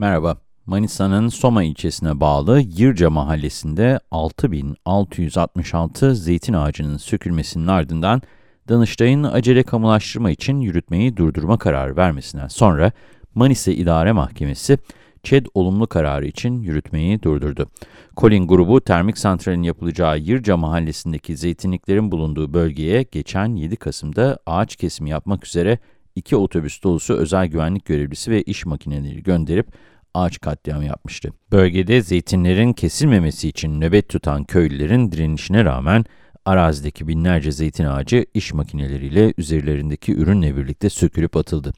Merhaba, Manisa'nın Soma ilçesine bağlı Yırca mahallesinde 6666 zeytin ağacının sökülmesinin ardından Danıştay'ın acele kamulaştırma için yürütmeyi durdurma kararı vermesinden sonra Manisa İdare Mahkemesi, ÇED olumlu kararı için yürütmeyi durdurdu. Kolin grubu termik santralin yapılacağı Yırca mahallesindeki zeytinliklerin bulunduğu bölgeye geçen 7 Kasım'da ağaç kesimi yapmak üzere iki otobüs dolusu özel güvenlik görevlisi ve iş makineleri gönderip ağaç katliamı yapmıştı. Bölgede zeytinlerin kesilmemesi için nöbet tutan köylülerin direnişine rağmen arazideki binlerce zeytin ağacı iş makineleriyle üzerlerindeki ürünle birlikte sökülüp atıldı.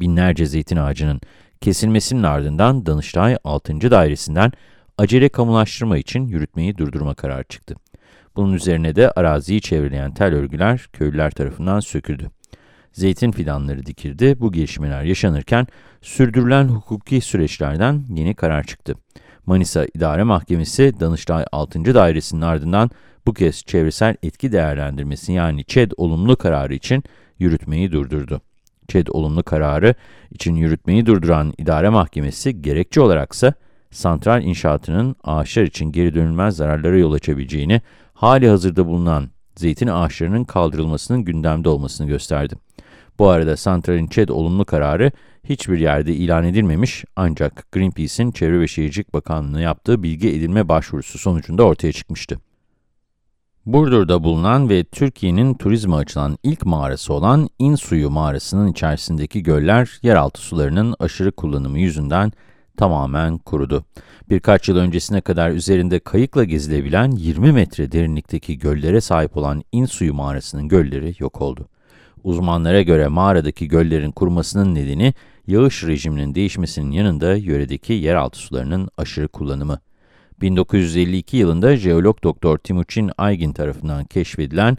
Binlerce zeytin ağacının kesilmesinin ardından Danıştay 6. Dairesi'nden acele kamulaştırma için yürütmeyi durdurma kararı çıktı. Bunun üzerine de araziyi çevreleyen tel örgüler köylüler tarafından söküldü zeytin fidanları dikildi. Bu gelişmeler yaşanırken sürdürülen hukuki süreçlerden yeni karar çıktı. Manisa İdare Mahkemesi Danıştay 6. Dairesi'nin ardından bu kez çevresel etki değerlendirmesi yani ÇED olumlu kararı için yürütmeyi durdurdu. ÇED olumlu kararı için yürütmeyi durduran İdare Mahkemesi gerekçe olaraksa santral inşaatının ağaçlar için geri dönülmez zararlara yol açabileceğini, hali hazırda bulunan zeytin ağaçlarının kaldırılmasının gündemde olmasını gösterdi. Bu arada santralin ÇED olumlu kararı hiçbir yerde ilan edilmemiş ancak Greenpeace'in Çevre ve Şehircilik Bakanlığı'na yaptığı bilgi edilme başvurusu sonucunda ortaya çıkmıştı. Burdur'da bulunan ve Türkiye'nin turizme açılan ilk mağarası olan İnsuyu mağarasının içerisindeki göller, yeraltı sularının aşırı kullanımı yüzünden tamamen kurudu. Birkaç yıl öncesine kadar üzerinde kayıkla gezilebilen 20 metre derinlikteki göllere sahip olan İnsuyu mağarasının gölleri yok oldu. Uzmanlara göre mağaradaki göllerin kurumasının nedeni yağış rejiminin değişmesinin yanında yöredeki yeraltı sularının aşırı kullanımı. 1952 yılında jeolog doktor Timuçin Aygin tarafından keşfedilen,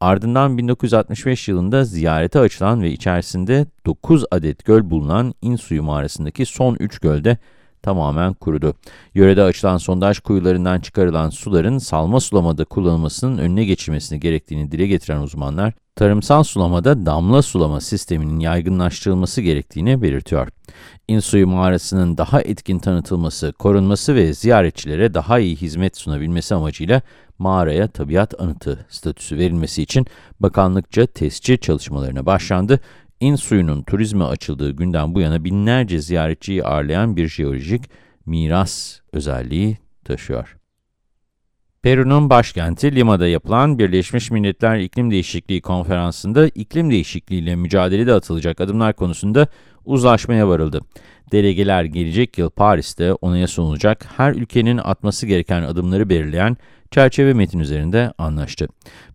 ardından 1965 yılında ziyarete açılan ve içerisinde 9 adet göl bulunan İnsuyu mağarasındaki son 3 gölde tamamen kurudu. Yörede açılan sondaj kuyularından çıkarılan suların salma sulamada kullanılmasının önüne geçilmesini gerektiğini dile getiren uzmanlar, tarımsal sulamada damla sulama sisteminin yaygınlaştırılması gerektiğini belirtiyor. İnsuyu mağarasının daha etkin tanıtılması, korunması ve ziyaretçilere daha iyi hizmet sunabilmesi amacıyla mağaraya tabiat anıtı statüsü verilmesi için bakanlıkça tescil çalışmalarına başlandı İn suyunun turizme açıldığı günden bu yana binlerce ziyaretçiyi ağırlayan bir jeolojik miras özelliği taşıyor. Peru'nun başkenti Lima'da yapılan Birleşmiş Milletler İklim Değişikliği Konferansı'nda iklim değişikliğiyle mücadelede atılacak adımlar konusunda uzlaşmaya varıldı. Delegeler gelecek yıl Paris'te onaya sunulacak her ülkenin atması gereken adımları belirleyen çerçeve metin üzerinde anlaştı.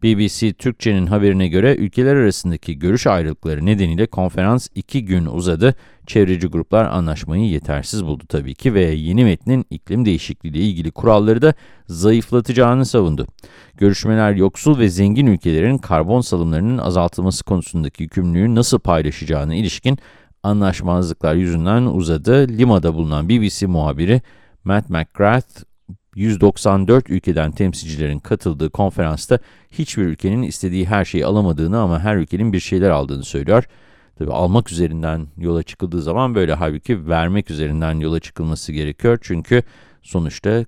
BBC Türkçe'nin haberine göre ülkeler arasındaki görüş ayrılıkları nedeniyle konferans iki gün uzadı. Çevreci gruplar anlaşmayı yetersiz buldu tabii ki ve yeni metnin iklim değişikliği ile ilgili kuralları da zayıflatacağını savundu. Görüşmeler yoksul ve zengin ülkelerin karbon salımlarının azaltılması konusundaki yükümlülüğü nasıl paylaşacağına ilişkin anlaşmazlıklar yüzünden uzadı. Lima'da bulunan BBC muhabiri Matt McGrath, 194 ülkeden temsilcilerin katıldığı konferansta hiçbir ülkenin istediği her şeyi alamadığını ama her ülkenin bir şeyler aldığını söylüyor. Tabi almak üzerinden yola çıkıldığı zaman böyle halbuki vermek üzerinden yola çıkılması gerekiyor. Çünkü sonuçta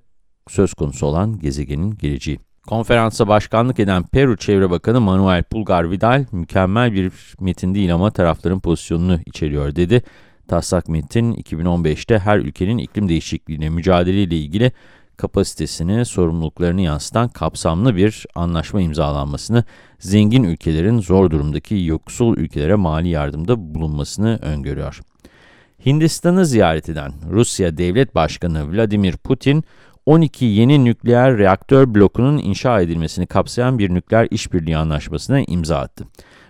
söz konusu olan gezegenin geleceği. Konferansa başkanlık eden Peru Çevre Bakanı Manuel Pulgar Vidal, mükemmel bir metin değil ama tarafların pozisyonunu içeriyor dedi. Taslak metin 2015'te her ülkenin iklim değişikliğine mücadeleyle ilgili kapasitesini, sorumluluklarını yansıtan kapsamlı bir anlaşma imzalanmasını, zengin ülkelerin zor durumdaki yoksul ülkelere mali yardımda bulunmasını öngörüyor. Hindistan'ı ziyaret eden Rusya Devlet Başkanı Vladimir Putin, 12 yeni nükleer reaktör blokunun inşa edilmesini kapsayan bir nükleer işbirliği anlaşmasına imza attı.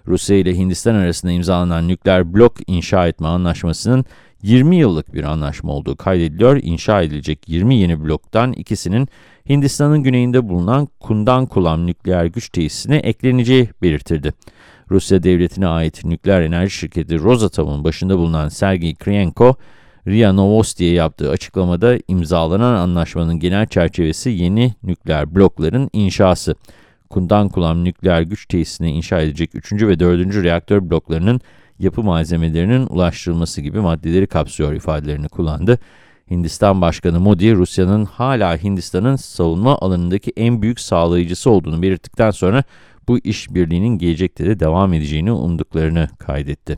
Rusya ile Hindistan arasında imzalanan nükleer blok inşa etme anlaşmasının 20 yıllık bir anlaşma olduğu kaydediliyor. İnşa edilecek 20 yeni bloktan ikisinin Hindistan'ın güneyinde bulunan Kundankulam nükleer güç tesisine ekleneceği belirtildi. Rusya devletine ait nükleer enerji şirketi Rosatom'un başında bulunan Sergey Kriyenko, RIA Novosti'ye yaptığı açıklamada imzalanan anlaşmanın genel çerçevesi yeni nükleer blokların inşası. Kundankulam nükleer güç tesisine inşa edilecek 3. ve 4. reaktör bloklarının yapı malzemelerinin ulaştırılması gibi maddeleri kapsıyor ifadelerini kullandı. Hindistan Başkanı Modi, Rusya'nın hala Hindistan'ın savunma alanındaki en büyük sağlayıcısı olduğunu belirttikten sonra bu işbirliğinin gelecekte de devam edeceğini umduklarını kaydetti.